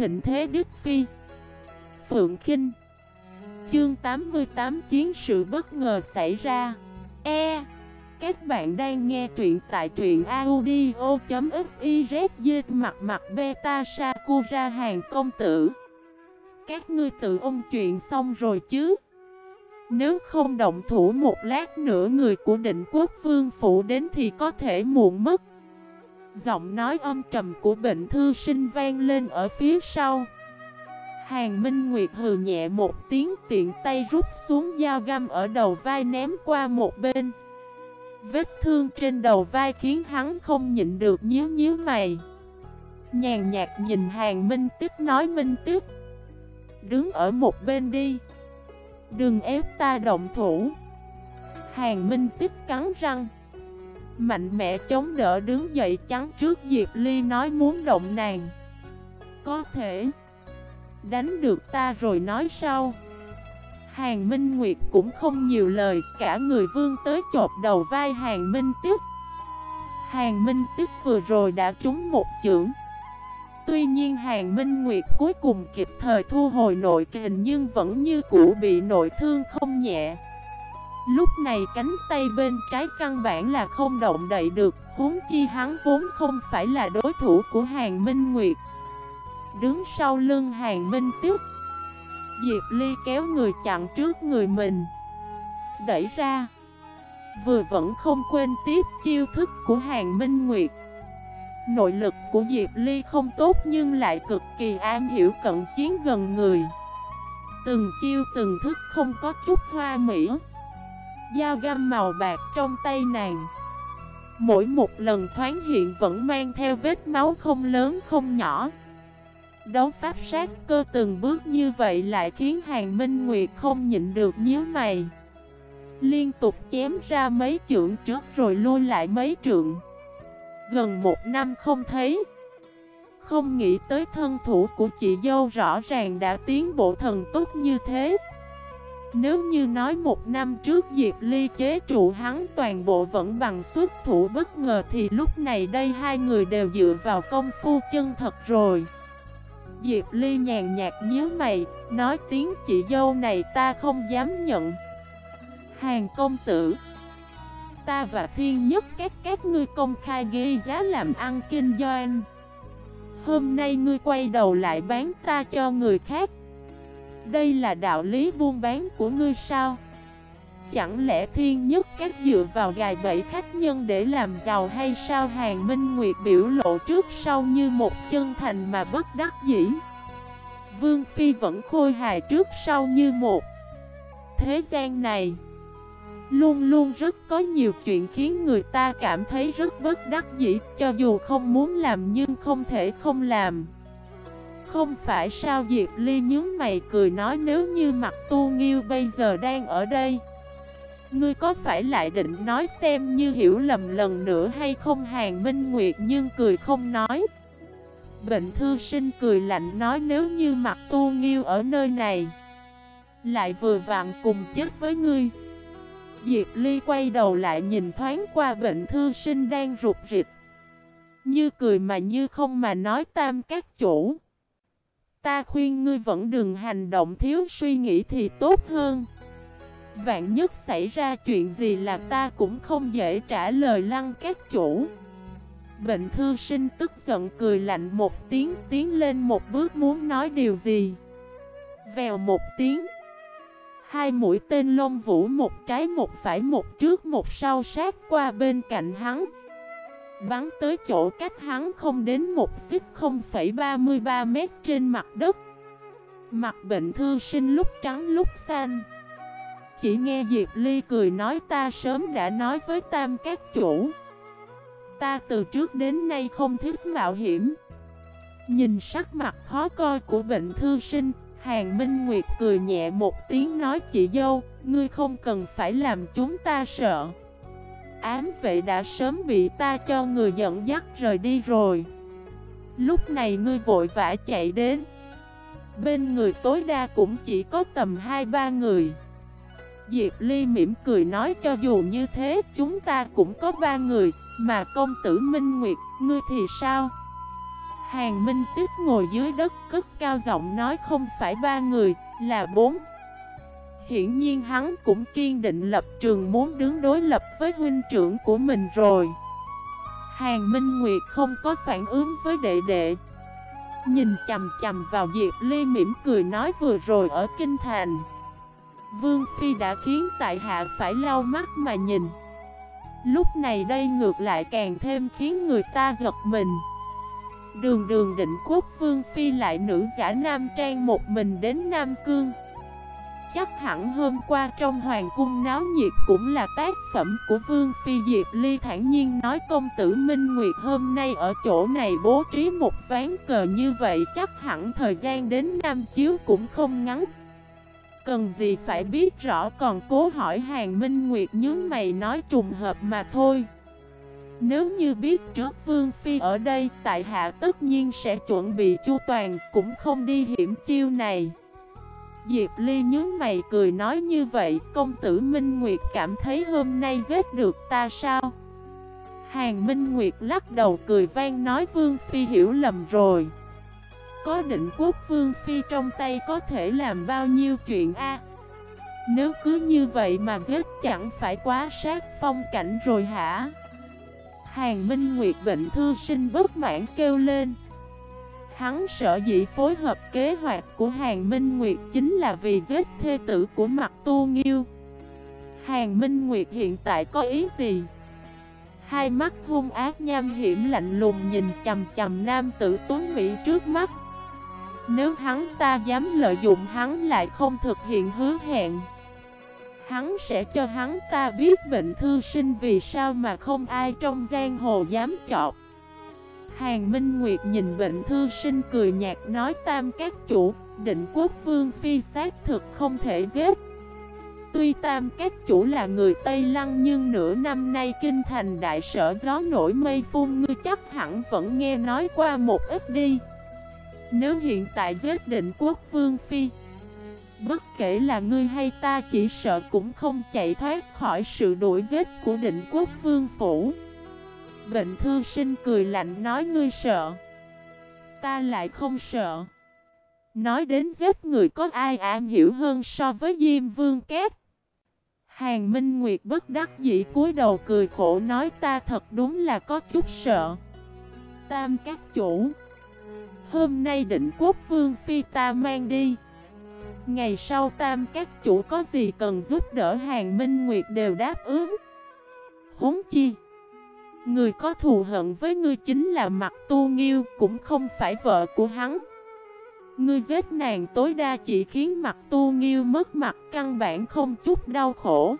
thịnh thế Đức Phi. Phượng Kinh. Chương 88 Chiến sự bất ngờ xảy ra. E. Các bạn đang nghe truyện tại truyện audio.xyz Mặt mặt beta Sakura hàng công tử. Các ngươi tự ôn chuyện xong rồi chứ? Nếu không động thủ một lát nữa, người của định quốc vương phủ đến thì có thể muộn mất. Giọng nói âm trầm của bệnh thư sinh vang lên ở phía sau. Hàng Minh Nguyệt hừ nhẹ một tiếng, tiện tay rút xuống dao găm ở đầu vai ném qua một bên. Vết thương trên đầu vai khiến hắn không nhịn được nhíu nhíu mày. Nhàn nhạt nhìn Hàng Minh Tiếp nói, Minh Tiếp Đứng ở một bên đi. Đừng ép ta động thủ. Hàng Minh Tiếp cắn răng. Mạnh mẽ chống đỡ đứng dậy chắn trước Diệp Ly nói muốn động nàng. Có thể. Đánh được ta rồi nói sau. Hàng Minh Nguyệt cũng không nhiều lời, Cả người vương tới chộp đầu vai Hàng Minh Tiếp Hàng Minh Tiếp vừa rồi đã trúng một chưởng. Tuy nhiên Hàng Minh Nguyệt cuối cùng kịp thời thu hồi nội kình Nhưng vẫn như cũ bị nội thương không nhẹ. Lúc này cánh tay bên trái căn bản là không động đậy được, Huống chi hắn vốn không phải là đối thủ của Hàng Minh Nguyệt. Đứng sau lưng Hàng Minh Tiếp Diệp Ly kéo người chặn trước người mình. Đẩy ra, Vừa vẫn không quên tiếp chiêu thức của Hàng Minh Nguyệt. Nội lực của Diệp Ly không tốt nhưng lại cực kỳ an hiểu cận chiến gần người. Từng chiêu từng thức không có chút hoa mỹ. Dao găm màu bạc trong tay nàng. Mỗi một lần thoáng hiện vẫn mang theo vết máu không lớn không nhỏ. Đấu pháp sát cơ từng bước như vậy lại khiến Hàng Minh Nguyệt không nhịn được nhíu mày. Liên tục chém ra mấy trượng trước rồi lui lại mấy trượng. Gần một năm không thấy. Không nghĩ tới thân thủ của chị dâu rõ ràng đã tiến bộ thần tốt như thế. Nếu như nói một năm trước Diệp Ly chế trụ hắn toàn bộ vẫn bằng xuất thủ bất ngờ Thì lúc này đây hai người đều dựa vào công phu chân thật rồi Diệp Ly nhàn nhạt nhíu mày, nói tiếng chị dâu này ta không dám nhận. Hàng công tử Ta và thiên nhất các các ngươi công khai ghi giá làm ăn kinh doanh. Hôm nay ngươi quay đầu lại bán ta cho người khác. Đây là đạo lý buôn bán của ngươi sao? Chẳng lẽ thiên nhất các dựa vào gài bẫy khách nhân để làm giàu hay sao? Hàng Minh Nguyệt biểu lộ trước sau như một chân thành mà bất đắc dĩ. Vương Phi vẫn khôi hài trước sau như một Thế gian này. Luôn luôn rất có nhiều chuyện khiến người ta cảm thấy rất bất đắc dĩ, Cho dù không muốn làm nhưng không thể không làm. Không phải sao Diệp Ly nhướng mày cười nói nếu như mặt tu nghiêu bây giờ đang ở đây, Ngươi có phải lại định nói xem như hiểu lầm lần nữa hay không? Hàng Minh Nguyệt nhưng cười không nói. Bệnh thư sinh cười lạnh nói nếu như mặt tu nghiêu ở nơi này, Lại vừa vặn cùng chết với ngươi. Diệp Ly quay đầu lại nhìn thoáng qua bệnh thư sinh đang rụt rịch, Như cười mà như không mà nói tam các chủ. Ta khuyên ngươi vẫn đừng hành động thiếu suy nghĩ thì tốt hơn. Vạn nhất xảy ra chuyện gì là ta cũng không dễ trả lời lăng các chủ. Bệnh thư sinh tức giận cười lạnh một tiếng, Tiến lên một bước muốn nói điều gì? Vèo một tiếng. Hai mũi tên lông vũ một trái một phải một trước một sau sát qua bên cạnh hắn. Bắn tới chỗ cách hắn không đến một xích 0,33 mét trên mặt đất. Mặt bệnh thư sinh lúc trắng lúc xanh. Chỉ nghe Diệp Ly cười nói ta sớm đã nói với tam các chủ. Ta từ trước đến nay không thích mạo hiểm. Nhìn sắc mặt khó coi của bệnh thư sinh Hàng Minh Nguyệt cười nhẹ một tiếng nói chị dâu Ngươi không cần phải làm chúng ta sợ. Ám vệ đã sớm bị ta cho người dẫn dắt rời đi rồi Lúc này ngươi vội vã chạy đến Bên người tối đa cũng chỉ có tầm 2-3 người Diệp Ly mỉm cười nói cho dù như thế chúng ta cũng có ba người Mà công tử Minh Nguyệt, ngươi thì sao? Hàng Minh Tuyết ngồi dưới đất cất cao giọng nói không phải ba người, là bốn. Hiển nhiên hắn cũng kiên định lập trường muốn đứng đối lập với huynh trưởng của mình rồi. Hàng Minh Nguyệt không có phản ứng với đệ đệ. Nhìn chầm chầm vào Diệp Ly mỉm cười nói vừa rồi ở Kinh Thành. Vương Phi đã khiến tại hạ phải lau mắt mà nhìn. Lúc này đây ngược lại càng thêm khiến người ta giật mình. Đường đường định quốc vương phi lại nữ giả nam trang một mình đến Nam Cương Chắc hẳn hôm qua trong hoàng cung náo nhiệt cũng là tác phẩm của vương phi Diệp Ly. Thản nhiên nói công tử Minh Nguyệt hôm nay ở chỗ này bố trí một ván cờ như vậy chắc hẳn thời gian đến Nam Chiếu cũng không ngắn. Cần gì phải biết rõ còn cố hỏi hàng Minh Nguyệt nhớ mày nói trùng hợp mà thôi. Nếu như biết trước Vương Phi ở đây, tại hạ tất nhiên sẽ chuẩn bị chu toàn, cũng không đi hiểm chiêu này. Diệp Ly nhớ mày cười nói như vậy, công tử Minh Nguyệt cảm thấy hôm nay giết được ta sao? Hàng Minh Nguyệt lắc đầu cười vang nói Vương Phi hiểu lầm rồi. Có định quốc Vương Phi trong tay có thể làm bao nhiêu chuyện a? Nếu cứ như vậy mà giết chẳng phải quá sát phong cảnh rồi hả? Hàng Minh Nguyệt bệnh thư sinh bất mãn kêu lên Hắn sợ dĩ phối hợp kế hoạch của Hàng Minh Nguyệt chính là vì giết thê tử của mặt tu nghiêu. Hàng Minh Nguyệt hiện tại có ý gì? Hai mắt hung ác nham hiểm lạnh lùng nhìn chầm chầm nam tử tuấn Mỹ trước mắt. Nếu hắn ta dám lợi dụng hắn lại không thực hiện hứa hẹn, Hắn sẽ cho hắn ta biết bệnh thư sinh vì sao mà không ai trong giang hồ dám chọc. Hàng Minh Nguyệt nhìn bệnh thư sinh cười nhạt nói, tam các chủ, Định quốc vương phi xác thực không thể giết. Tuy tam các chủ là người Tây Lăng nhưng nửa năm nay kinh thành đại sở gió nổi mây phun, ngươi chắc hẳn vẫn nghe nói qua một ít đi. Nếu hiện tại giết định quốc vương phi, Bất kể là ngươi hay ta chỉ sợ cũng không chạy thoát khỏi sự đuổi giết của định quốc vương phủ. Bệnh thư sinh cười lạnh nói, ngươi sợ? Ta lại không sợ. Nói đến giết người có ai am hiểu hơn so với Diêm Vương Két Hàng Minh Nguyệt bất đắc dĩ cúi đầu cười khổ nói, ta thật đúng là có chút sợ. Tam các chủ, Hôm nay định quốc vương phi ta mang đi. Ngày sau tam các chủ có gì cần giúp đỡ hàng Minh Nguyệt đều đáp ứng. Huống chi Người có thù hận với ngươi chính là mặt tu nghiêu, Cũng không phải vợ của hắn. Ngươi giết nàng tối đa chỉ khiến mặt tu nghiêu mất mặt, Căn bản không chút đau khổ.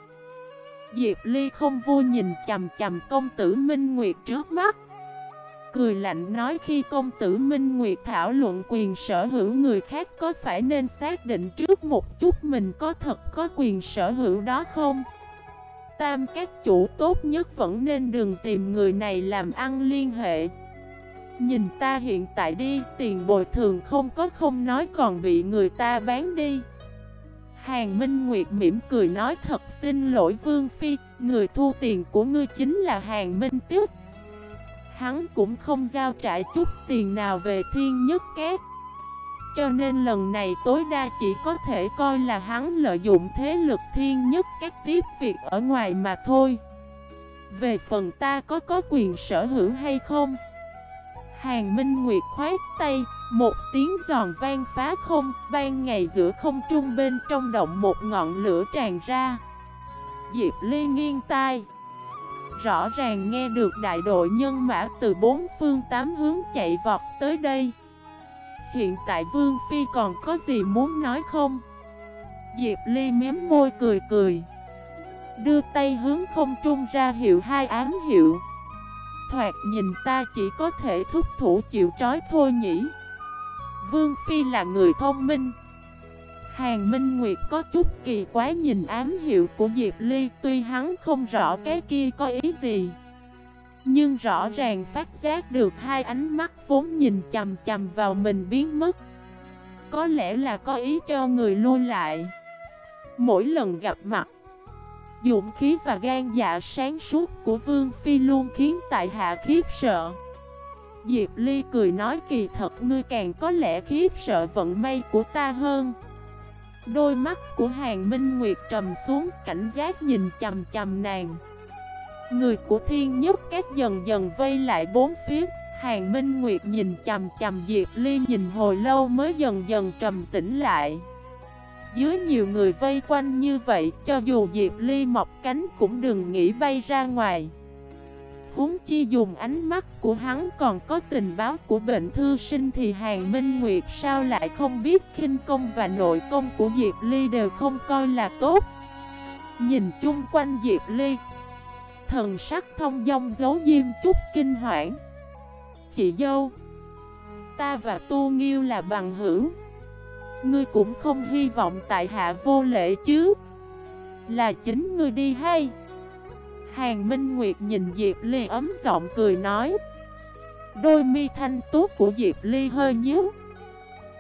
Diệp Ly không vui nhìn chầm chầm công tử Minh Nguyệt trước mắt. Cười lạnh nói khi công tử Minh Nguyệt thảo luận quyền sở hữu người khác có phải nên xác định trước một chút mình có thật có quyền sở hữu đó không? Tam các chủ tốt nhất vẫn nên đừng tìm người này làm ăn liên hệ. Nhìn ta hiện tại đi, tiền bồi thường không có không nói còn bị người ta bán đi. Hàng Minh Nguyệt mỉm cười nói thật xin lỗi Vương Phi Người thu tiền của ngươi chính là Hàng Minh Tiết Hắn cũng không giao trả chút tiền nào về thiên nhất két cho nên lần này tối đa chỉ có thể coi là hắn lợi dụng thế lực thiên nhất các tiếp việc ở ngoài mà thôi Về phần ta có có quyền sở hữu hay không? Hàng Minh Nguyệt khoát tay, một tiếng giòn vang phá không, ban ngày giữa không trung bên trong động một ngọn lửa tràn ra. Diệp Ly nghiêng tai. Rõ ràng nghe được đại đội nhân mã từ bốn phương tám hướng chạy vọt tới đây Hiện tại Vương Phi còn có gì muốn nói không? Diệp Ly mém môi cười cười. Đưa tay hướng không trung ra hiệu hai ám hiệu. Thoạt nhìn ta chỉ có thể thúc thủ chịu trói thôi nhỉ? Vương Phi là người thông minh. Hàng Minh Nguyệt có chút kỳ quái nhìn ám hiệu của Diệp Ly, Tuy hắn không rõ cái kia có ý gì. Nhưng rõ ràng phát giác được hai ánh mắt vốn nhìn chầm chầm vào mình biến mất. Có lẽ là có ý cho người lui lại. Mỗi lần gặp mặt, dũng khí và gan dạ sáng suốt của Vương Phi luôn khiến tại hạ khiếp sợ. Diệp Ly cười nói kỳ thật, ngươi càng có lẽ khiếp sợ vận may của ta hơn. Đôi mắt của Hàng Minh Nguyệt trầm xuống, cảnh giác nhìn chầm chầm nàng. Người của thiên nhất các dần dần vây lại bốn phía. Hàng Minh Nguyệt nhìn chầm chầm Diệp Ly nhìn hồi lâu mới dần dần trầm tĩnh lại. Dưới nhiều người vây quanh như vậy, Cho dù Diệp Ly mọc cánh cũng đừng nghĩ bay ra ngoài. Huống chi dùng ánh mắt của hắn còn có tình báo của bệnh thư sinh Thì Hàng Minh Nguyệt sao lại không biết khinh công và nội công của Diệp Ly đều không coi là tốt. Nhìn chung quanh Diệp Ly Thần sắc thông dong giấu diêm chút kinh hoảng. Chị dâu, Ta và Tu Nghiêu là bằng hữu. Ngươi cũng không hy vọng tại hạ vô lễ chứ? Là chính ngươi đi hay? Hàng Minh Nguyệt nhìn Diệp Ly ấm giọng cười nói. Đôi mi thanh tú của Diệp Ly hơi nhíu.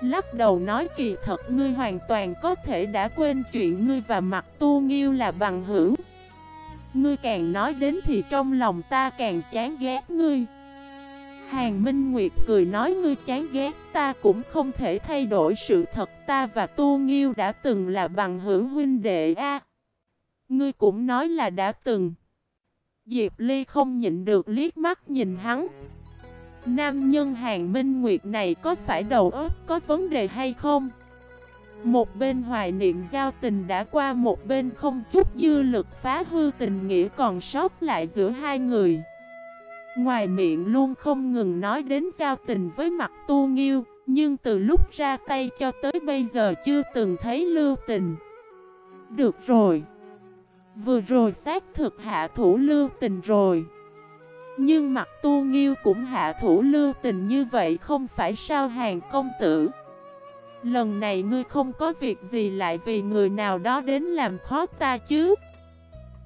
Lắc đầu nói kỳ thật ngươi hoàn toàn có thể đã quên chuyện ngươi và mặt tu nghiêu là bằng hữu. Ngươi càng nói đến thì trong lòng ta càng chán ghét ngươi Hàng Minh Nguyệt cười nói ngươi chán ghét, ta cũng không thể thay đổi sự thật, ta và Tu Nghiêu đã từng là bằng hữu huynh đệ a. ngươi cũng nói là đã từng. Diệp Ly không nhịn được liếc mắt nhìn hắn. Nam nhân Hàng Minh Nguyệt này có phải đầu óc có vấn đề hay không? Một bên hoài niệm giao tình đã qua một bên không chút dư lực phá hư tình nghĩa còn sót lại giữa hai người. Ngoài miệng luôn không ngừng nói đến giao tình với mặt tu nghiêu, nhưng từ lúc ra tay cho tới bây giờ chưa từng thấy lưu tình. Được rồi. Vừa rồi xác thực hạ thủ lưu tình rồi. Nhưng mặt tu nghiêu cũng hạ thủ lưu tình như vậy không phải sao hàng công tử. Lần này ngươi không có việc gì lại vì người nào đó đến làm khó ta chứ.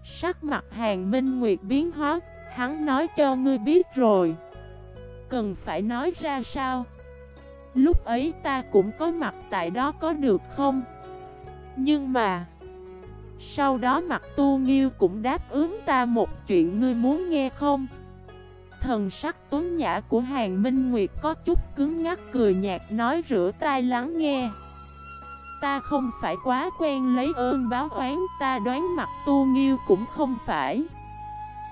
Sắc mặt hàng minh nguyệt biến hóa, Hắn nói cho ngươi biết rồi. Cần phải nói ra sao? Lúc ấy ta cũng có mặt tại đó có được không? Nhưng mà, Sau đó mặt tu nghiêu cũng đáp ứng ta một chuyện ngươi muốn nghe không? Thần sắc tuấn nhã của Hàng Minh Nguyệt có chút cứng ngắc cười nhạt nói rửa tai lắng nghe. Ta không phải quá quen lấy ơn báo oán, ta đoán mặt tu nghiêu cũng không phải.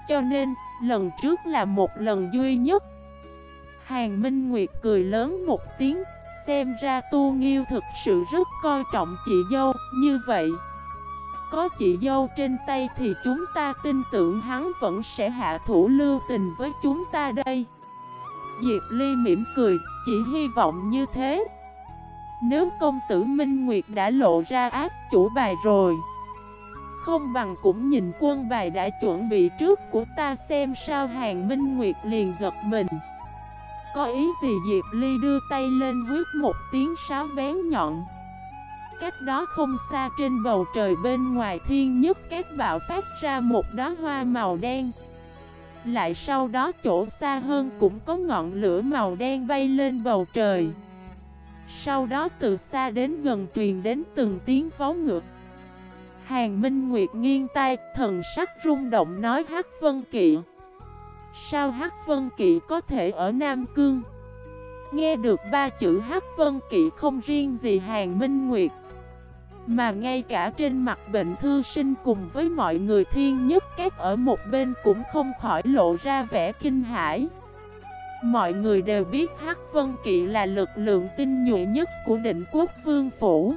Cho nên, Lần trước là một lần duy nhất. Hàng Minh Nguyệt cười lớn một tiếng, Xem ra tu nghiêu thực sự rất coi trọng chị dâu, Như vậy. Có chị dâu trên tay thì chúng ta tin tưởng hắn vẫn sẽ hạ thủ lưu tình với chúng ta đây. Diệp Ly mỉm cười, Chỉ hy vọng như thế. Nếu công tử Minh Nguyệt đã lộ ra ác chủ bài rồi, không bằng cũng nhìn quân bài đã chuẩn bị trước của ta xem sao hàng minh nguyệt liền giật mình. Có ý gì Diệp Ly đưa tay lên huyết một tiếng sáo bén nhọn. Cách đó không xa trên bầu trời bên ngoài thiên nhất các bạo phát ra một đóa hoa màu đen Lại sau đó chỗ xa hơn cũng có ngọn lửa màu đen bay lên bầu trời Sau đó từ xa đến gần truyền đến từng tiếng pháo ngược Hàng Minh Nguyệt nghiêng tay, thần sắc rung động nói Hắc Vân Kỵ. Sao Hắc Vân Kỵ có thể ở Nam Cương? Nghe được ba chữ Hắc Vân Kỵ không riêng gì Hàng Minh Nguyệt mà ngay cả trên mặt bệnh thư sinh cùng với mọi người thiên nhất các ở một bên cũng không khỏi lộ ra vẻ kinh hãi. Mọi người đều biết Hắc Vân Kỵ là lực lượng tinh nhuệ nhất của định quốc vương phủ.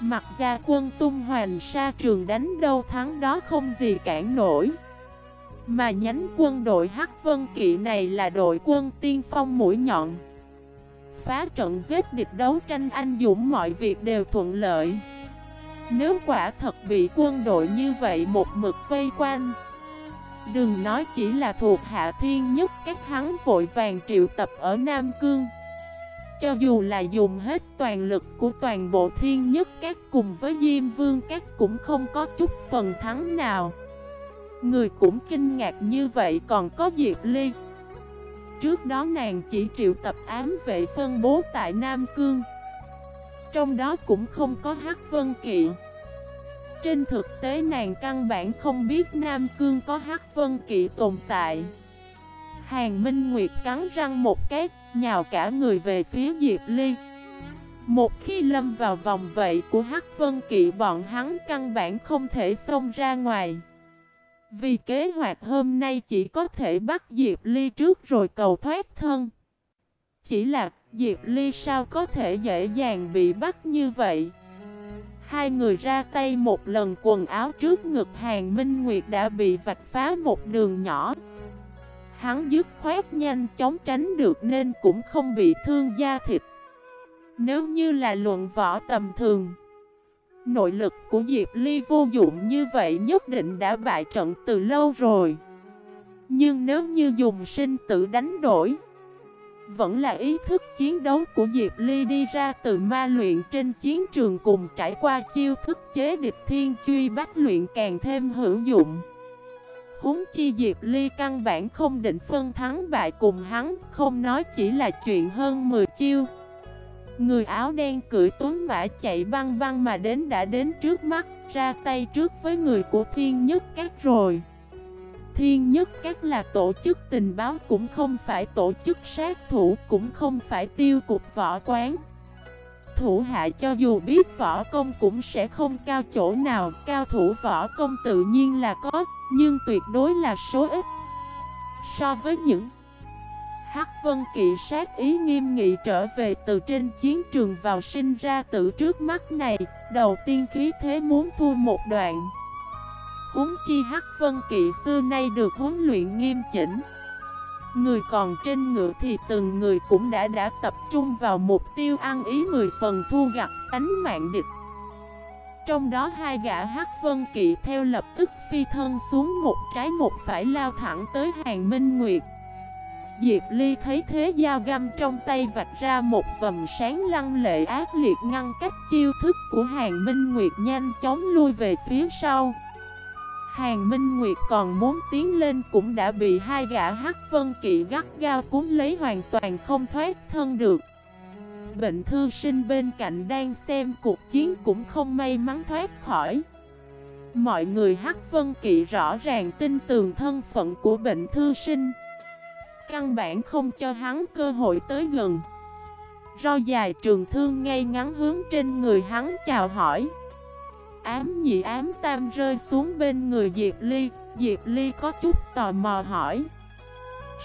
Mặt ra quân tung hoành sa trường đánh đâu thắng đó không gì cản nổi. Mà nhánh quân đội Hắc Vân Kỵ này là đội quân tiên phong mũi nhọn. Phá trận giết địch đấu tranh anh dũng mọi việc đều thuận lợi. Nếu quả thật bị quân đội như vậy một mực vây quanh, Đừng nói chỉ là thuộc hạ thiên nhất, các hắn vội vàng triệu tập ở Nam Cương. Cho dù là dùng hết toàn lực của toàn bộ thiên nhất, các cùng với Diêm Vương, các cũng không có chút phần thắng nào. Người cũng kinh ngạc như vậy, còn có Diệp Ly Trước đó nàng chỉ triệu tập ám vệ phân bố tại Nam Cương Trong đó cũng không có Hắc Vân Kỵ Trên thực tế nàng căn bản không biết Nam Cương có Hắc Vân Kỵ tồn tại Hàng Minh Nguyệt cắn răng một cái, nhào cả người về phía Diệp Ly. Một khi lâm vào vòng vậy của Hắc Vân Kỵ bọn hắn căn bản không thể xông ra ngoài. Vì kế hoạch hôm nay chỉ có thể bắt Diệp Ly trước rồi cầu thoát thân. Chỉ là, Diệp Ly sao có thể dễ dàng bị bắt như vậy? Hai người ra tay một lần quần áo trước ngực hàng Minh Nguyệt đã bị vạch phá một đường nhỏ. Hắn dứt khoát nhanh chóng tránh được nên cũng không bị thương da thịt. Nếu như là luận võ tầm thường Nội lực của Diệp Ly vô dụng như vậy nhất định đã bại trận từ lâu rồi. Nhưng nếu như dùng sinh tử đánh đổi, Vẫn là ý thức chiến đấu của Diệp Ly đi ra từ ma luyện trên chiến trường cùng trải qua chiêu thức chế địch thiên truy bách luyện càng thêm hữu dụng. Huống chi Diệp Ly căn bản không định phân thắng bại cùng hắn, Không nói chỉ là chuyện hơn 10 chiêu. Người áo đen cưỡi tuấn mã chạy băng băng mà đến đã đến trước mắt, ra tay trước với người của Thiên Nhất Các rồi. Thiên Nhất Các là tổ chức tình báo cũng không phải tổ chức sát thủ cũng không phải tiêu cục võ quán. Thủ hạ cho dù biết võ công cũng sẽ không cao chỗ nào, cao thủ võ công tự nhiên là có, nhưng tuyệt đối là số ít. So với những Hắc Vân Kỵ sát ý nghiêm nghị trở về từ trên chiến trường vào sinh ra tử trước mắt này, đầu tiên khí thế muốn thua một đoạn. Huống chi Hắc Vân Kỵ xưa nay được huấn luyện nghiêm chỉnh. Người còn trên ngựa thì từng người cũng đã đã tập trung vào mục tiêu ăn ý 10 phần thu gặt ánh mạng địch. Trong đó hai gã Hắc Vân Kỵ theo lập tức phi thân xuống một trái một phải lao thẳng tới hàng Minh Nguyệt. Diệp Ly thấy thế dao găm trong tay vạch ra một vầm sáng lăng lệ ác liệt ngăn cách chiêu thức của Hàng Minh Nguyệt nhanh chóng lui về phía sau. Hàng Minh Nguyệt còn muốn tiến lên cũng đã bị hai gã hắc vân kỵ gắt gao cuốn lấy hoàn toàn không thoát thân được. Bệnh thư sinh bên cạnh đang xem cuộc chiến cũng không may mắn thoát khỏi. Mọi người hắc vân kỵ rõ ràng tin tường thân phận của bệnh thư sinh. Căn bản không cho hắn cơ hội tới gần. Ro dài trường thương ngay ngắn hướng trên người hắn chào hỏi. Ám nhị ám tam rơi xuống bên người Diệp Ly Diệp Ly có chút tò mò hỏi.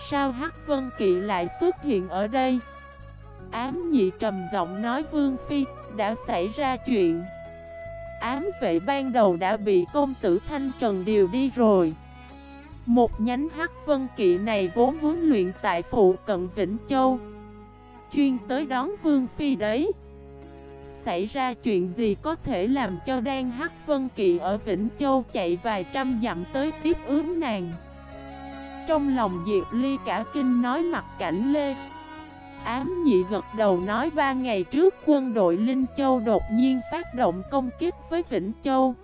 Sao Hắc Vân Kỵ lại xuất hiện ở đây? Ám nhị trầm giọng nói Vương Phi, Đã xảy ra chuyện. Ám vệ ban đầu đã bị công tử Thanh Trần điều đi rồi một nhánh hắc vân kỵ này vốn huấn luyện tại phụ cận Vĩnh Châu, Chuyên tới đón Vương Phi đấy. Xảy ra chuyện gì có thể làm cho đan hắc vân kỵ ở Vĩnh Châu chạy vài trăm dặm tới tiếp ướm nàng? Trong lòng Diệp Ly cả kinh nói mặt cảnh Lê. Ám nhị gật đầu nói ba ngày trước quân đội Linh Châu đột nhiên phát động công kích với Vĩnh Châu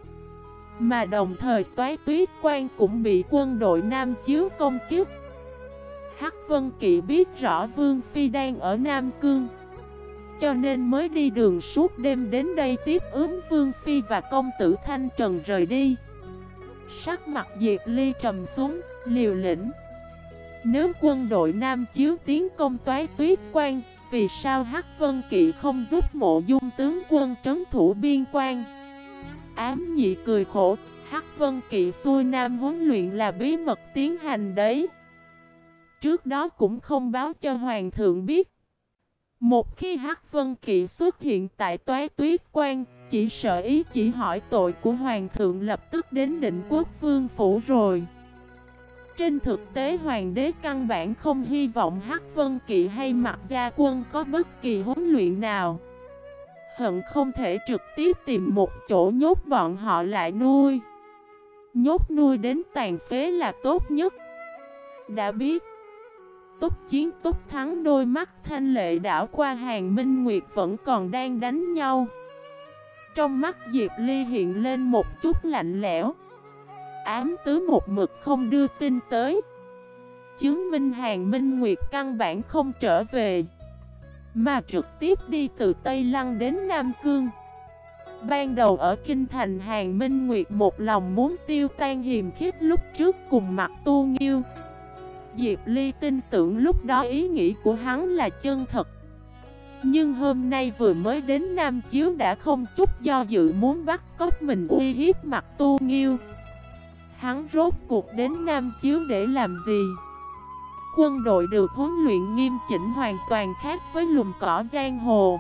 mà đồng thời toái tuyết quan cũng bị quân đội Nam Chiếu công kiếp Hắc Vân Kỵ biết rõ Vương Phi đang ở Nam Cương Cho nên mới đi đường suốt đêm đến đây tiếp ướm Vương Phi và công tử Thanh Trần rời đi. Sắc mặt Diệp Ly trầm xuống, liều lĩnh. Nếu quân đội Nam Chiếu tiến công toái tuyết quan Vì sao Hắc Vân Kỵ không giúp mộ dung tướng quân trấn thủ biên quan? Ám nhị cười khổ, Hắc Vân Kỵ xuôi nam huấn luyện là bí mật tiến hành đấy. Trước đó cũng không báo cho Hoàng thượng biết. Một khi Hắc Vân Kỵ xuất hiện tại toái tuyết quan, chỉ sợ ý chỉ hỏi tội của Hoàng thượng lập tức đến định quốc vương phủ rồi. Trên thực tế Hoàng đế căn bản không hy vọng Hắc Vân Kỵ hay Mặt Gia Quân có bất kỳ huấn luyện nào. Hận không thể trực tiếp tìm một chỗ nhốt bọn họ lại nuôi. Nhốt nuôi đến tàn phế là tốt nhất. Đã biết, túc chiến, túc thắng đôi mắt thanh lệ đảo qua hàng minh nguyệt vẫn còn đang đánh nhau. Trong mắt Diệp Ly hiện lên một chút lạnh lẽo. Ám tứ một mực không đưa tin tới. Chứng minh hàng minh nguyệt căn bản không trở về mà trực tiếp đi từ Tây Lăng đến Nam Cương. Ban đầu ở Kinh Thành, Hàng Minh Nguyệt một lòng muốn tiêu tan hiềm khiếp lúc trước cùng mặt tu nghiêu. Diệp Ly tin tưởng lúc đó ý nghĩ của hắn là chân thật. Nhưng hôm nay vừa mới đến Nam Chiếu đã không chút do dự muốn bắt cóc mình uy hiếp mặt tu nghiêu. Hắn rốt cuộc đến Nam Chiếu để làm gì? Quân đội được huấn luyện nghiêm chỉnh hoàn toàn khác với lùm cỏ giang hồ.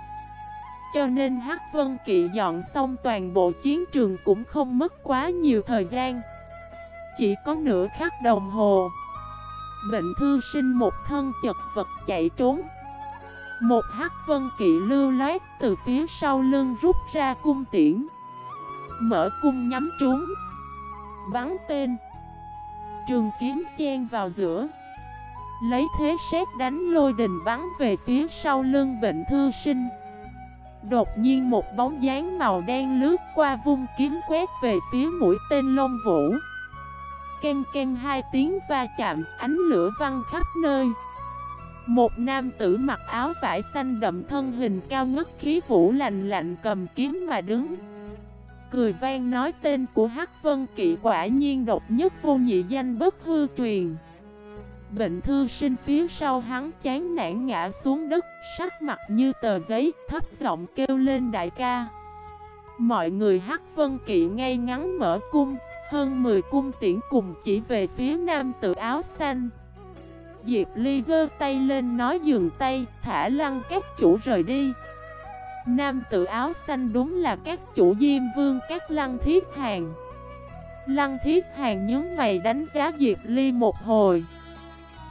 Cho nên Hắc Vân Kỵ dọn xong toàn bộ chiến trường cũng không mất quá nhiều thời gian. Chỉ có nửa khắc đồng hồ. Bệnh thư sinh một thân chật vật chạy trốn. Một hắc vân kỵ lưu loát từ phía sau lưng rút ra cung tiễn. Mở cung nhắm trúng. Bắn tên. Trường kiếm chen vào giữa. Lấy thế xét đánh lôi đình bắn về phía sau lưng bệnh thư sinh Đột nhiên một bóng dáng màu đen lướt qua vung kiếm quét về phía mũi tên lông vũ ken ken hai tiếng va chạm, ánh lửa văng khắp nơi. Một nam tử mặc áo vải xanh đậm thân hình cao ngất khí vũ lạnh lạnh cầm kiếm mà đứng. Cười vang nói tên của Hắc Vân Kỵ quả nhiên độc nhất vô nhị danh bất hư truyền. Bệnh thư sinh phía sau hắn chán nản ngã xuống đất, sắc mặt như tờ giấy, thấp giọng kêu lên đại ca. Mọi người Hắc Vân Kỵ ngay ngắn mở cung, hơn 10 cung tiễn cùng chỉ về phía nam tự áo xanh. Diệp Ly giơ tay lên nói dừng tay Thả lăng các chủ rời đi. Nam tự áo xanh đúng là các chủ diêm vương các lăng thiết hàng. Lăng thiết hàng nhớ mày đánh giá Diệp Ly một hồi.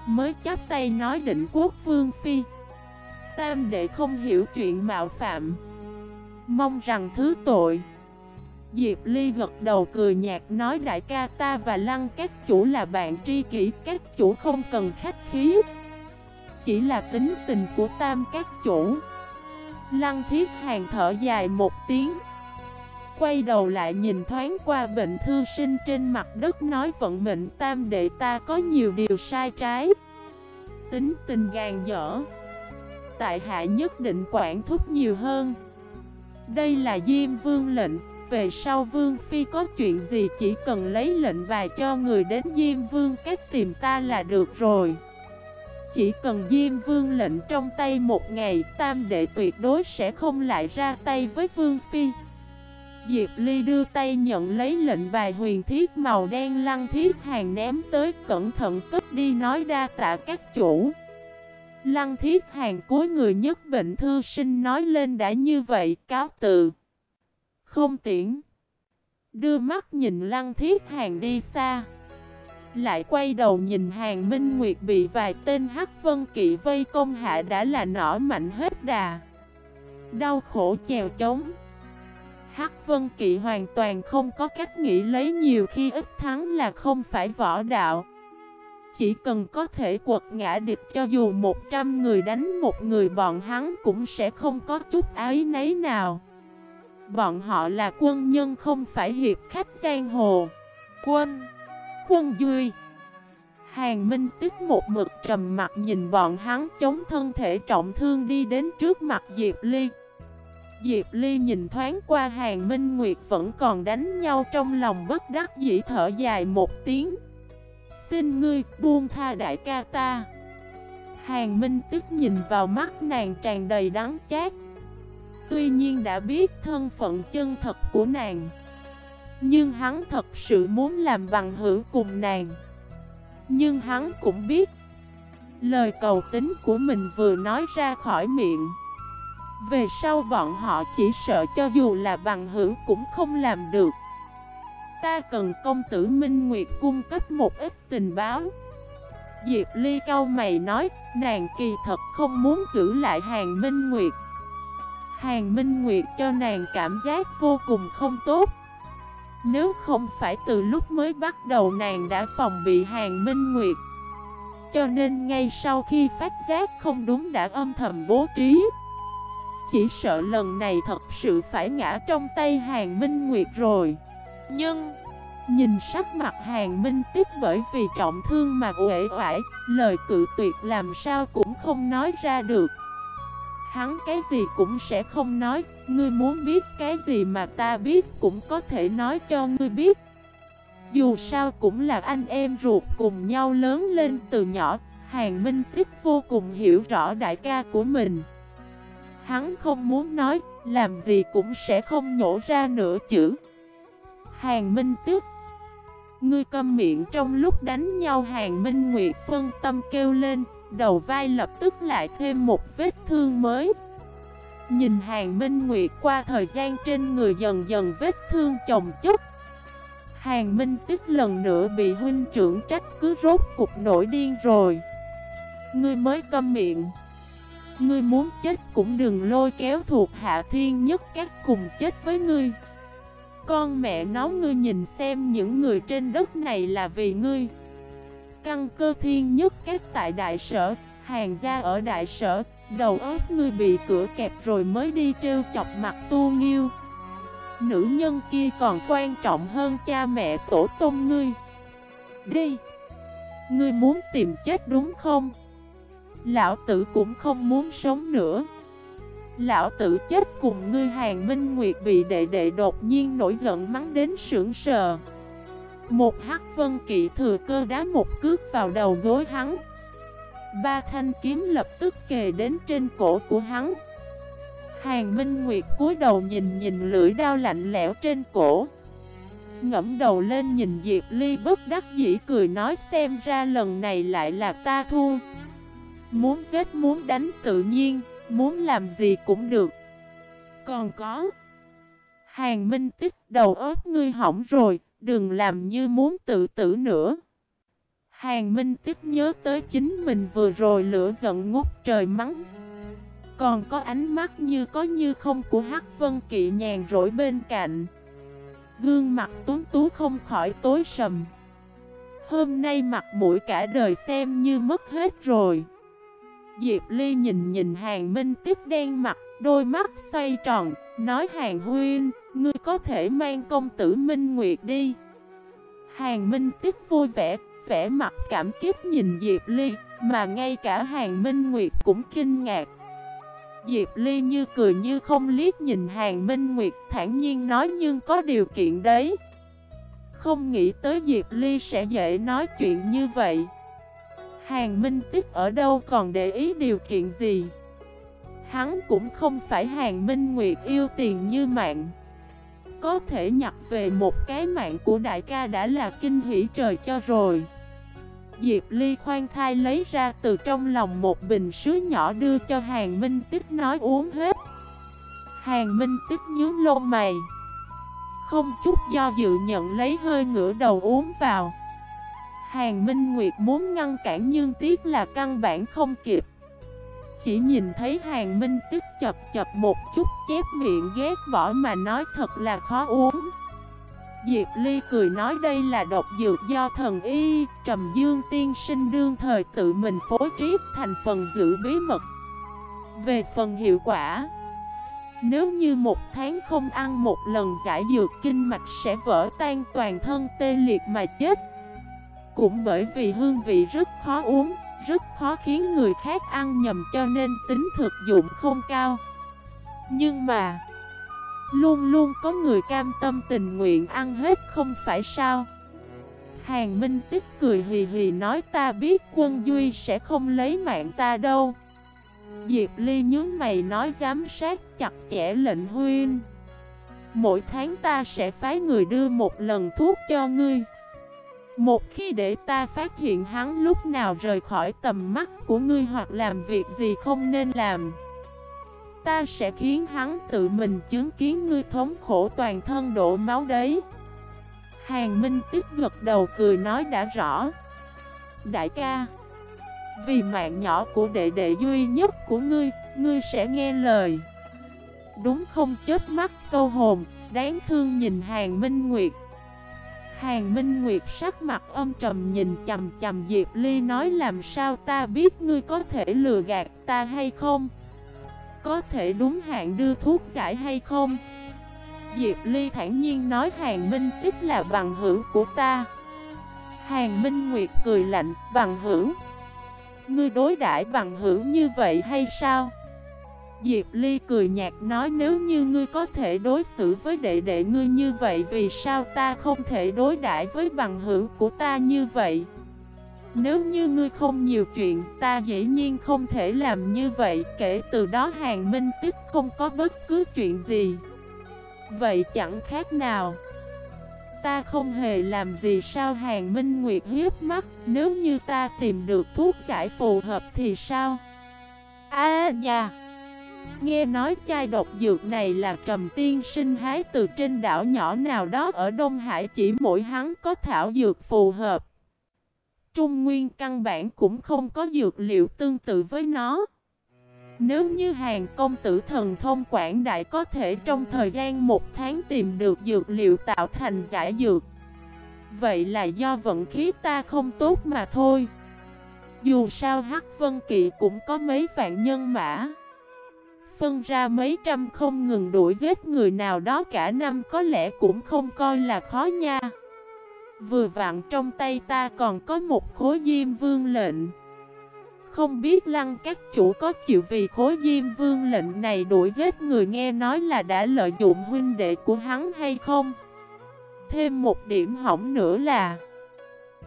Mới chắp tay nói định quốc vương phi. Tam đệ không hiểu chuyện mạo phạm. Mong rằng thứ tội. Diệp Ly gật đầu cười nhạt nói đại ca ta và lăng các chủ là bạn tri kỷ, Các chủ không cần khách khí. Chỉ là tính tình của tam các chủ. Lăng thiết hàng thở dài một tiếng. Quay đầu lại nhìn thoáng qua bệnh thư sinh trên mặt đất nói vận mệnh tam đệ ta có nhiều điều sai trái. Tính tình gàn dở. Tại hạ nhất định quản thúc nhiều hơn. Đây là Diêm Vương lệnh. Về sau Vương Phi có chuyện gì chỉ cần lấy lệnh bài cho người đến Diêm Vương các tìm ta là được rồi. Chỉ cần Diêm Vương lệnh trong tay một ngày, Tam đệ tuyệt đối sẽ không lại ra tay với Vương Phi. Diệp Ly đưa tay nhận lấy lệnh bài huyền thiết màu đen lăng thiết hàng ném tới, cẩn thận cất đi nói đa tạ các chủ. Lăng thiết hàng cuối người nhất bệnh thư sinh nói lên đã như vậy, cáo từ. Không tiễn. Đưa mắt nhìn lăng thiết hàng đi xa. Lại quay đầu nhìn hàng minh nguyệt bị vài tên hắc vân kỵ vây công hạ đã là nỏ mạnh hết đà. Đau khổ chèo chống. Hắc vân kỵ hoàn toàn không có cách nghĩ lấy nhiều khi ít thắng là không phải võ đạo. Chỉ cần có thể quật ngã địch cho dù 100 người đánh một người bọn hắn cũng sẽ không có chút ái nấy nào. Bọn họ là quân nhân không phải hiệp khách giang hồ. Quân Quân Duy. Hàng Minh tức một mực trầm mặt nhìn bọn hắn chống thân thể trọng thương đi đến trước mặt Diệp Ly. Diệp Ly nhìn thoáng qua Hàng Minh Nguyệt vẫn còn đánh nhau trong lòng bất đắc dĩ thở dài một tiếng. Xin ngươi buông tha đại ca ta. Hàng Minh tức nhìn vào mắt nàng tràn đầy đắng chát. Tuy nhiên đã biết thân phận chân thật của nàng, Nhưng hắn thật sự muốn làm bằng hữu cùng nàng. Nhưng hắn cũng biết, Lời cầu tính của mình vừa nói ra khỏi miệng về sau bọn họ chỉ sợ cho dù là bằng hữu cũng không làm được. Ta cần công tử Minh Nguyệt cung cấp một ít tình báo. Diệp Ly cao mày nói, Nàng kỳ thật không muốn giữ lại hàng Minh Nguyệt. Hàng Minh Nguyệt cho nàng cảm giác vô cùng không tốt. Nếu không phải từ lúc mới bắt đầu nàng đã phòng bị Hàng Minh Nguyệt, Cho nên ngay sau khi phát giác không đúng đã âm thầm bố trí. Chỉ sợ lần này thật sự phải ngã trong tay Hàng Minh Nguyệt rồi. Nhưng, Nhìn sắc mặt Hàng Minh Tiếp bởi vì trọng thương mà uể oải, Lời cự tuyệt làm sao cũng không nói ra được. Hắn cái gì cũng sẽ không nói, Ngươi muốn biết cái gì mà ta biết cũng có thể nói cho ngươi biết. Dù sao cũng là anh em ruột cùng nhau lớn lên từ nhỏ, Hàng Minh Tích vô cùng hiểu rõ đại ca của mình. Hắn không muốn nói, làm gì cũng sẽ không nhổ ra nửa chữ. Hàng Minh tức, Ngươi câm miệng trong lúc đánh nhau. Hàng Minh Nguyệt phân tâm kêu lên Đầu vai lập tức lại thêm một vết thương mới. Nhìn Hàng Minh Nguyệt qua thời gian trên người dần dần vết thương chồng chất. Hàng Minh tức lần nữa bị huynh trưởng trách cứ rốt cục nổi điên rồi. Ngươi mới câm miệng. Ngươi muốn chết cũng đừng lôi kéo thuộc hạ thiên nhất các cùng chết với ngươi. Con mẹ nó ngươi nhìn xem những người trên đất này là vì ngươi. Căn cơ thiên nhất các tại đại sở, Hàng gia ở đại sở, Đầu óc ngươi bị cửa kẹp rồi mới đi trêu chọc mặt tu nghiêu. Nữ nhân kia còn quan trọng hơn cha mẹ tổ tông ngươi. Đi. Ngươi muốn tìm chết đúng không? Lão tử cũng không muốn sống nữa. Lão tử chết cùng ngươi hàng minh nguyệt bị đệ đệ đột nhiên nổi giận mắng đến sưởng sờ. Một hắc vân kỵ thừa cơ đá một cước vào đầu gối hắn. Ba thanh kiếm lập tức kề đến trên cổ của hắn. Hàng Minh Nguyệt cúi đầu nhìn nhìn lưỡi đao lạnh lẽo trên cổ. Ngẫm đầu lên nhìn Diệp Ly bất đắc dĩ cười nói xem ra lần này lại là ta thua. Muốn giết muốn đánh tự nhiên, muốn làm gì cũng được. Còn có Hàng Minh Tích đầu óc ngươi hỏng rồi, đừng làm như muốn tự tử nữa. Hàng Minh Tích nhớ tới chính mình vừa rồi lửa giận ngút trời mắng. Còn có ánh mắt như có như không của Hắc Vân Kỵ nhàn rỗi bên cạnh. Gương mặt tuấn tú không khỏi tối sầm. Hôm nay mặt mũi cả đời xem như mất hết rồi. Diệp Ly nhìn nhìn Hàng Minh tiếp đen mặt Đôi mắt xoay tròn Nói Hàng Huyên Ngươi có thể mang công tử Minh Nguyệt đi Hàng Minh tiếp vui vẻ vẻ mặt cảm kích nhìn Diệp Ly, mà ngay cả Hàng Minh Nguyệt cũng kinh ngạc. Diệp Ly như cười như không liếc nhìn Hàng Minh Nguyệt thản nhiên nói nhưng có điều kiện đấy. Không nghĩ tới Diệp Ly sẽ dễ nói chuyện như vậy. Hàng Minh Tích ở đâu còn để ý điều kiện gì. Hắn cũng không phải Hàng Minh Nguyệt yêu tiền như mạng. Có thể nhặt về một cái mạng của đại ca đã là kinh hỷ trời cho rồi. Diệp Ly khoan thai lấy ra từ trong lòng một bình sứ nhỏ đưa cho Hàng Minh Tích nói uống hết Hàng Minh Tích nhớ lông mày Không chút do dự nhận lấy hơi ngửa đầu uống vào Hàng Minh Nguyệt muốn ngăn cản nhưng tiếc là căn bản không kịp Chỉ nhìn thấy Hàng Minh tức chập chập một chút chép miệng ghét bỏ mà nói thật là khó uống Diệp Ly cười nói đây là độc dược do thần y, trầm dương tiên sinh đương thời tự mình phối trí thành phần giữ bí mật. Về phần hiệu quả, nếu như một tháng không ăn một lần giải dược kinh mạch sẽ vỡ tan toàn thân tê liệt mà chết. Cũng bởi vì hương vị rất khó uống, rất khó khiến người khác ăn nhầm cho nên tính thực dụng không cao. Nhưng mà... Luôn luôn có người cam tâm tình nguyện ăn hết không phải sao? Hàng Minh Tích cười hì hì nói ta biết quân Duy sẽ không lấy mạng ta đâu. Diệp Ly nhớ mày nói giám sát chặt chẽ lệnh huyên Mỗi tháng ta sẽ phái người đưa một lần thuốc cho ngươi. Một khi để ta phát hiện hắn lúc nào rời khỏi tầm mắt của ngươi hoặc làm việc gì không nên làm, Ta sẽ khiến hắn tự mình chứng kiến ngươi thống khổ toàn thân đổ máu đấy. Hàng Minh tiếp gật đầu cười nói đã rõ. Đại ca, Vì mạng nhỏ của đệ đệ duy nhất của ngươi Ngươi sẽ nghe lời. Đúng không? Chết mắt câu hồn, Đáng thương nhìn Hàng Minh Nguyệt. Hàng Minh Nguyệt sắc mặt âm trầm nhìn chầm chầm Diệp Ly nói làm sao ta biết ngươi có thể lừa gạt ta hay không có thể đúng hạn đưa thuốc giải hay không? Diệp Ly thản nhiên nói Hàng Minh tức là bằng hữu của ta Hàng Minh Nguyệt cười lạnh, bằng hữu Ngươi đối đãi bằng hữu như vậy hay sao? Diệp Ly cười nhạt nói nếu như ngươi có thể đối xử với đệ đệ ngươi như vậy vì sao ta không thể đối đãi với bằng hữu của ta như vậy? Nếu như ngươi không nhiều chuyện, ta dĩ nhiên không thể làm như vậy, kể từ đó hàng minh tích không có bất cứ chuyện gì. Vậy chẳng khác nào. Ta không hề làm gì sao hàng minh nguyệt hiếp mắt, nếu như ta tìm được thuốc giải phù hợp thì sao? À, nhà! Nghe nói chai độc dược này là trầm tiên sinh hái từ trên đảo nhỏ nào đó ở Đông Hải, chỉ mỗi hắn có thảo dược phù hợp. Trung Nguyên căn bản cũng không có dược liệu tương tự với nó. Nếu như hàng công tử thần thông quảng đại có thể trong thời gian một tháng tìm được dược liệu tạo thành giải dược, Vậy là do vận khí ta không tốt mà thôi Dù sao Hắc Vân Kỵ cũng có mấy vạn nhân mã Phân ra mấy trăm không ngừng đuổi giết người nào đó cả năm có lẽ cũng không coi là khó nha. Vừa vặn trong tay ta còn có một khối diêm vương lệnh. Không biết lăng các chủ có chịu vì khối diêm vương lệnh này đuổi giết người nghe nói là đã lợi dụng huynh đệ của hắn hay không? Thêm một điểm hỏng nữa là,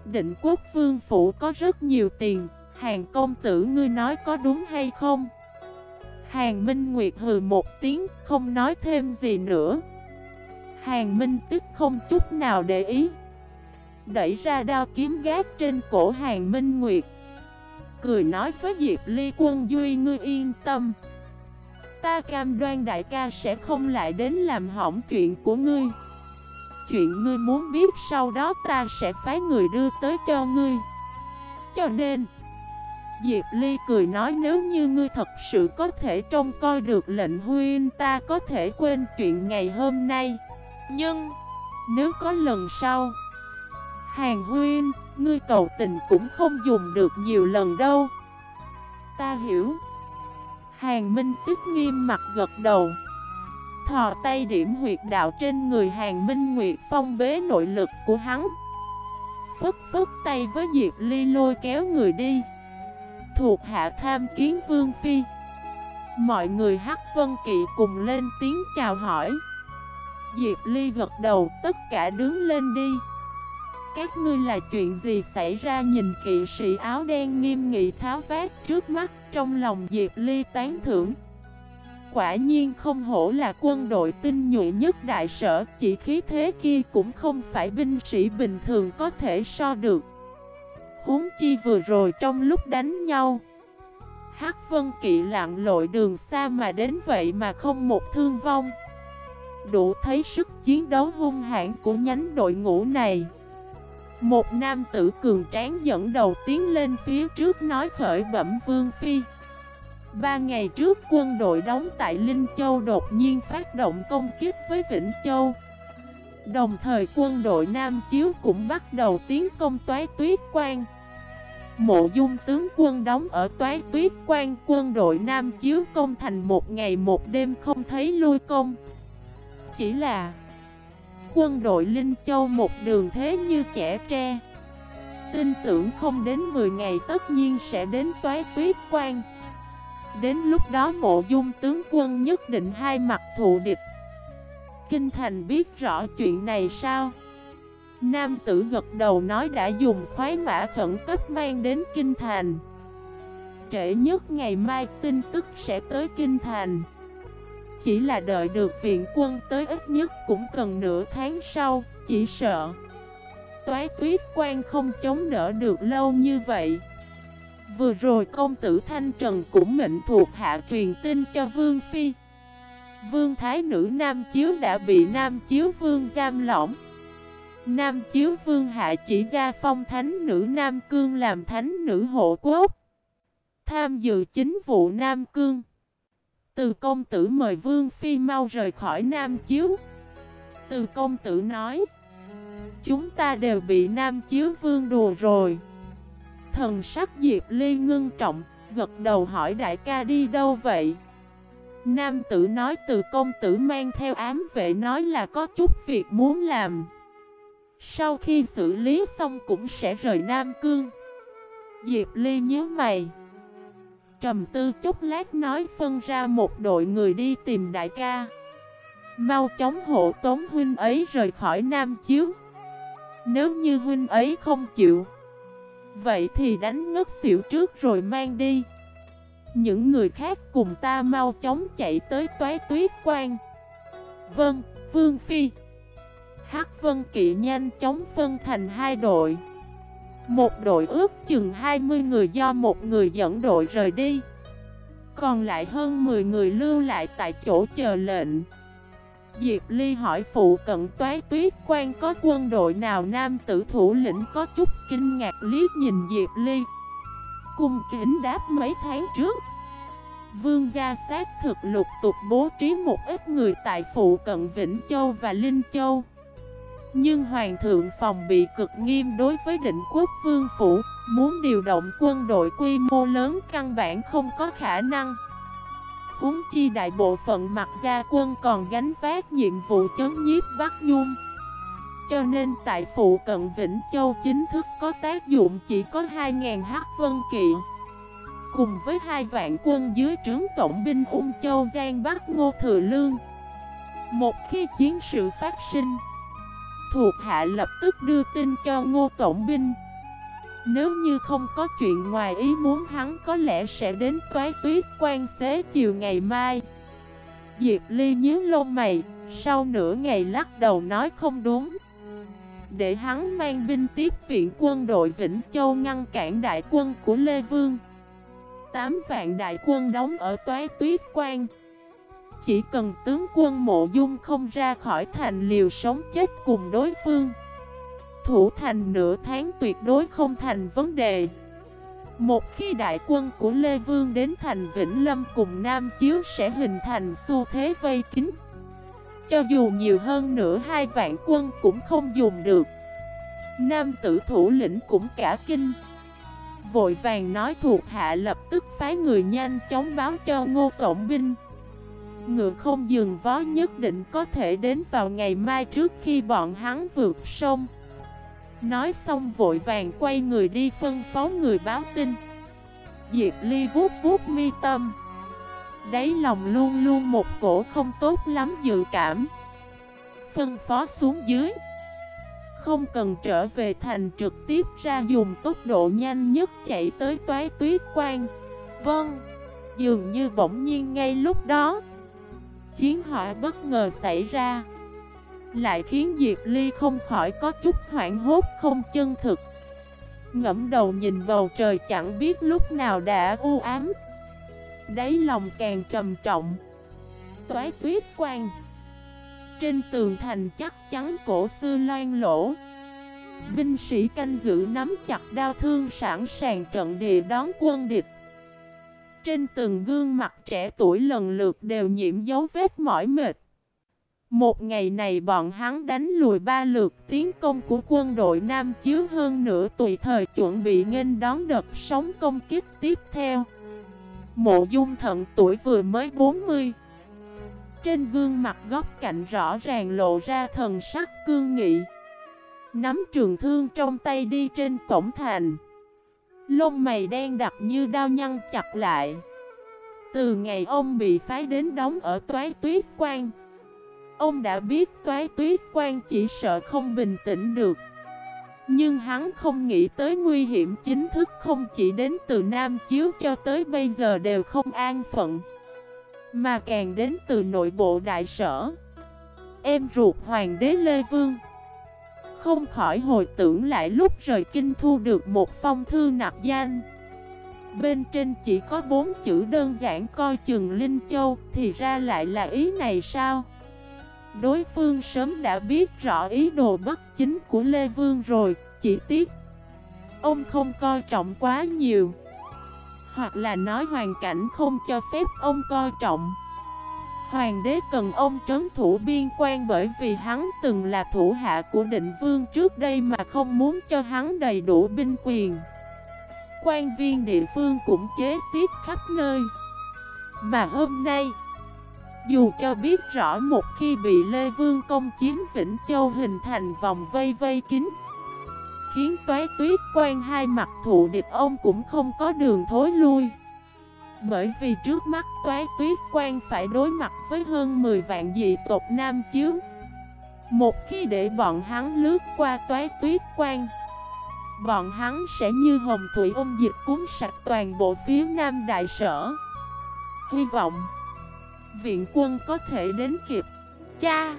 Định quốc vương phủ có rất nhiều tiền, Hàng công tử ngươi nói có đúng hay không? Hàng Minh Nguyệt hừ một tiếng, không nói thêm gì nữa. Hàng Minh tức không chút nào để ý. Đẩy ra đao kiếm gác trên cổ hàng Minh Nguyệt. Cười nói với Diệp Ly, quân Duy, ngươi yên tâm. Ta cam đoan đại ca sẽ không lại đến làm hỏng chuyện của ngươi. Chuyện ngươi muốn biết sau đó ta sẽ phái người đưa tới cho ngươi. Cho nên Diệp Ly cười nói nếu như ngươi thật sự có thể trông coi được lệnh huyên ta có thể quên chuyện ngày hôm nay. Nhưng nếu có lần sau Hàng huyên, ngươi cầu tình cũng không dùng được nhiều lần đâu. Ta hiểu. Hàng Minh tức nghiêm mặt gật đầu. Thò tay điểm huyệt đạo trên người Hàng Minh Nguyệt phong bế nội lực của hắn. Phức phức tay với Diệp Ly lôi kéo người đi. Thuộc hạ tham kiến Vương Phi Mọi người hắc vân kỵ cùng lên tiếng chào hỏi Diệp Ly gật đầu tất cả đứng lên đi các ngươi là chuyện gì xảy ra nhìn kỵ sĩ áo đen nghiêm nghị tháo vát trước mắt trong lòng Diệp Ly tán thưởng. Quả nhiên không hổ là quân đội tinh nhuệ nhất đại sở, chỉ khí thế kia cũng không phải binh sĩ bình thường có thể so được. Huống chi vừa rồi trong lúc đánh nhau, Hắc Vân Kỵ lặng lội đường xa mà đến vậy mà không một thương vong. Đủ thấy sức chiến đấu hung hãn của nhánh đội ngũ này. Một nam tử cường tráng dẫn đầu tiến lên phía trước nói khởi bẩm Vương Phi Ba ngày trước quân đội đóng tại Linh Châu đột nhiên phát động công kích với Vĩnh Châu Đồng thời quân đội Nam Chiếu cũng bắt đầu tiến công toái tuyết quan Mộ dung tướng quân đóng ở toái tuyết quan Quân đội Nam Chiếu công thành một ngày một đêm không thấy lui công. Chỉ là quân đội Linh Châu một đường thế như trẻ tre. Tin tưởng không đến 10 ngày tất nhiên sẽ đến toái tuyết quan. Đến lúc đó mộ dung tướng quân nhất định hai mặt thù địch. Kinh thành biết rõ chuyện này sao? Nam tử gật đầu nói đã dùng khoái mã khẩn cấp mang đến Kinh Thành. Trễ nhất ngày mai tin tức sẽ tới Kinh Thành. Chỉ là đợi được viện quân tới ít nhất cũng cần nửa tháng sau, chỉ sợ. Toái tuyết quan không chống đỡ được lâu như vậy. Vừa rồi công tử Thanh Trần cũng mệnh thuộc hạ truyền tin cho Vương Phi. Vương Thái nữ Nam Chiếu đã bị Nam Chiếu Vương giam lỏng Nam Chiếu Vương Hạ chỉ ra phong thánh nữ Nam Cương làm thánh nữ hộ quốc. Tham dự chính vụ Nam Cương. Từ công tử mời Vương Phi mau rời khỏi Nam Chiếu. Từ công tử nói, Chúng ta đều bị Nam Chiếu Vương đùa rồi. Thần sắc Diệp Ly ngưng trọng, Gật đầu hỏi, đại ca đi đâu vậy? Nam tử nói, từ công tử mang theo ám vệ nói là có chút việc muốn làm. Sau khi xử lý xong cũng sẽ rời Nam Cương. Diệp Ly nhớ mày. Trầm tư chút lát nói phân ra một đội người đi tìm đại ca. Mau chóng hộ tống huynh ấy rời khỏi Nam Chiếu. Nếu như huynh ấy không chịu Vậy thì đánh ngất xỉu trước rồi mang đi. Những người khác cùng ta mau chóng chạy tới toái tuyết quan. Vâng, Vương Phi. Hắc Vân Kỵ nhanh chóng phân thành hai đội. Một đội ước chừng 20 người do một người dẫn đội rời đi. Còn lại hơn 10 người lưu lại tại chỗ chờ lệnh. Diệp Ly hỏi phụ cận toái tuyết quan có quân đội nào nam tử thủ lĩnh có chút kinh ngạc liếc nhìn Diệp Ly. Cung kính đáp mấy tháng trước. Vương gia xác thực lục tục bố trí một ít người tại phụ cận Vĩnh Châu và Linh Châu. Nhưng Hoàng thượng phòng bị cực nghiêm đối với định quốc vương phủ, Muốn điều động quân đội quy mô lớn căn bản không có khả năng. Huống chi đại bộ phận mặt gia quân còn gánh vác nhiệm vụ chấn nhiếp Bắc Nhung. Cho nên tại phụ cận Vĩnh Châu chính thức có tác dụng chỉ có 2.000 hắc vân kỵ Cùng với hai vạn quân dưới trướng tổng binh Ung Châu Giang Bắc Ngô Thừa Lương. Một khi chiến sự phát sinh Thuộc hạ lập tức đưa tin cho Ngô Tổng binh. Nếu như không có chuyện ngoài ý muốn hắn có lẽ sẽ đến toái tuyết quan xế chiều ngày mai. Diệp Ly nhíu lông mày, sau nửa ngày lắc đầu nói không đúng. Để hắn mang binh tiếp viện quân đội Vĩnh Châu ngăn cản đại quân của Lê Vương. Tám vạn đại quân đóng ở toái tuyết quan. Chỉ cần tướng quân mộ dung không ra khỏi thành liều sống chết cùng đối phương. Thủ thành nửa tháng tuyệt đối không thành vấn đề. Một khi đại quân của Lê Vương đến thành Vĩnh Lâm cùng Nam Chiếu sẽ hình thành xu thế vây kín. Cho dù nhiều hơn nửa hai vạn quân cũng không dùng được. Nam tử thủ lĩnh cũng cả kinh. Vội vàng nói thuộc hạ lập tức phái người nhanh chóng báo cho ngô tổng binh. Ngựa không dừng vó nhất định có thể đến vào ngày mai trước khi bọn hắn vượt sông. Nói xong vội vàng quay người đi phân phó người báo tin. Diệp Ly vuốt vuốt mi tâm. Đáy lòng luôn luôn một cổ không tốt lắm dự cảm. Phân phó xuống dưới. Không cần trở về thành trực tiếp ra dùng tốc độ nhanh nhất chạy tới toái tuyết quan. Vâng Dường như bỗng nhiên ngay lúc đó. Chiến hỏa bất ngờ xảy ra. Lại khiến Diệp Ly không khỏi có chút hoảng hốt không chân thực. Ngẫm đầu nhìn bầu trời chẳng biết lúc nào đã u ám. Đáy lòng càng trầm trọng. Toái tuyết quang. Trên tường thành chắc chắn cổ xưa loan lỗ Binh sĩ canh giữ nắm chặt đao thương sẵn sàng trận địa đón quân địch. Trên từng gương mặt trẻ tuổi lần lượt đều nhiễm dấu vết mỏi mệt một ngày này bọn hắn đánh lùi ba lượt, tiến công của quân đội Nam Chiếu hơn nữa tùy thời chuẩn bị nghênh đón đợt sóng công kích tiếp theo. Mộ dung thận tuổi vừa mới 40. Trên gương mặt góc cạnh rõ ràng lộ ra thần sắc cương nghị. Nắm trường thương trong tay đi trên cổng thành. Lông mày đen đặc như đao nhăn chặt lại. Từ ngày ông bị phái đến đóng ở toái tuyết quan. Ông đã biết toái tuyết quan chỉ sợ không bình tĩnh được Nhưng hắn không nghĩ tới nguy hiểm chính thức không chỉ đến từ Nam Chiếu cho tới bây giờ đều không an phận, Mà càng đến từ nội bộ đại sở Em ruột hoàng đế Lê Vương không khỏi hồi tưởng lại lúc rời kinh thu được một phong thư nạp danh. Bên trên chỉ có bốn chữ đơn giản coi chừng Linh Châu Thì ra lại là ý này sao? Đối phương sớm đã biết rõ ý đồ bất chính của Lê Vương rồi, chỉ tiếc. Ông không coi trọng quá nhiều. Hoặc là nói hoàn cảnh không cho phép ông coi trọng. Hoàng đế cần ông trấn thủ biên quan bởi vì hắn từng là thủ hạ của định vương trước đây mà không muốn cho hắn đầy đủ binh quyền. Quan viên địa phương cũng chế xiết khắp nơi. Mà hôm nay, dù cho biết rõ một khi bị Lê Vương công chiếm Vĩnh Châu hình thành vòng vây vây kín, Khiến toái tuyết quan hai mặt thụ địch ông cũng không có đường thối lui. Bởi vì trước mắt toái tuyết quan phải đối mặt với hơn 10 vạn dị tộc Nam Chiếu. Một khi để bọn hắn lướt qua toái tuyết quan, Bọn hắn sẽ như hồng thủy ôn dịch cuốn sạch toàn bộ phía Nam Đại Sở. Hy vọng Viện quân có thể đến kịp. Cha!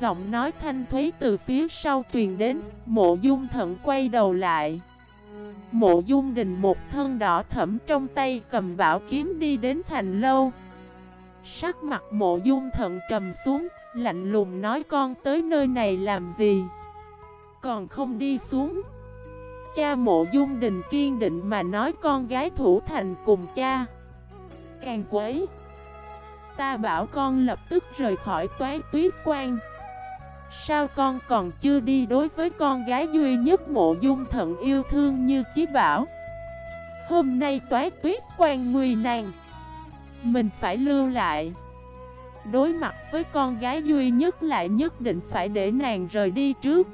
Giọng nói thanh thúy từ phía sau truyền đến, Mộ dung thận quay đầu lại. Mộ dung đình một thân đỏ thẫm trong tay cầm bảo kiếm đi đến thành lâu. Sắc mặt mộ dung thận trầm xuống, Lạnh lùng nói, con tới nơi này làm gì? Còn không đi xuống? Cha mộ dung đình kiên định mà nói, con gái thủ thành cùng cha. Càng quấy, Ta bảo con lập tức rời khỏi toái tuyết quan. Sao con còn chưa đi đối với con gái duy nhất mộ dung thận yêu thương như chí bảo? Hôm nay toái tuyết quan nguy nàng. Mình phải lưu lại. Đối mặt với con gái duy nhất lại nhất định phải để nàng rời đi trước.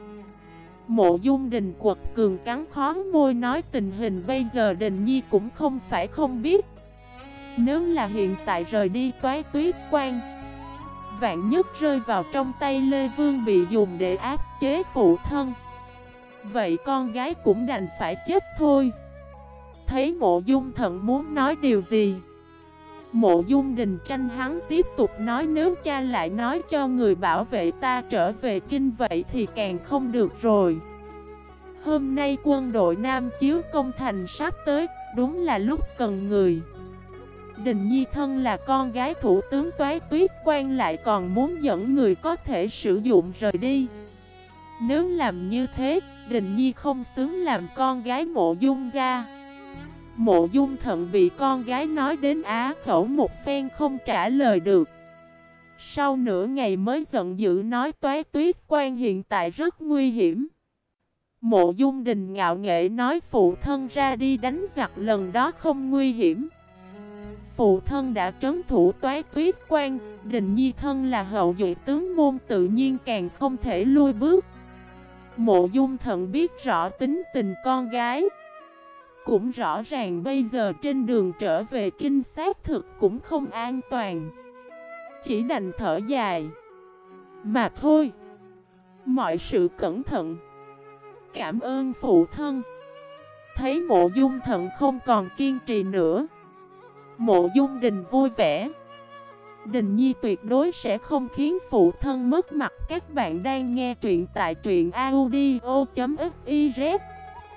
Mộ dung đình quật cường cắn khó môi nói tình hình bây giờ đình nhi cũng không phải không biết. Nếu là hiện tại rời đi toái tuyết quan Vạn nhất rơi vào trong tay Lê Vương bị dùng để áp chế phụ thân. Vậy con gái cũng đành phải chết thôi. Thấy mộ dung thận muốn nói điều gì? Mộ dung đình tranh hắn tiếp tục nói nếu cha lại nói cho người bảo vệ ta trở về kinh vậy thì càng không được rồi. Hôm nay quân đội Nam Chiếu công thành sắp tới, đúng là lúc cần người. Đình Nhi thân là con gái thủ tướng Toái Tuyết Quan lại còn muốn dẫn người có thể sử dụng rời đi. Nếu làm như thế, Đình Nhi không xứng làm con gái mộ dung ra Mộ dung thận bị con gái nói đến á khẩu một phen không trả lời được. Sau nửa ngày mới giận dữ nói toái tuyết quan hiện tại rất nguy hiểm. Mộ dung đình ngạo nghệ nói phụ thân ra đi đánh giặc lần đó không nguy hiểm. Phụ thân đã trấn thủ toái tuyết quan, Đình nhi thân là hậu duệ tướng môn tự nhiên càng không thể lui bước. Mộ dung thận biết rõ tính tình con gái. Cũng rõ ràng bây giờ trên đường trở về kinh xác thực cũng không an toàn. Chỉ đành thở dài. Mà thôi. Mọi sự cẩn thận. Cảm ơn phụ thân. Thấy mộ dung thận không còn kiên trì nữa. Mộ dung đình vui vẻ. Đình Nhi tuyệt đối sẽ không khiến phụ thân mất mặt. Các bạn đang nghe truyện tại truyện audio.fif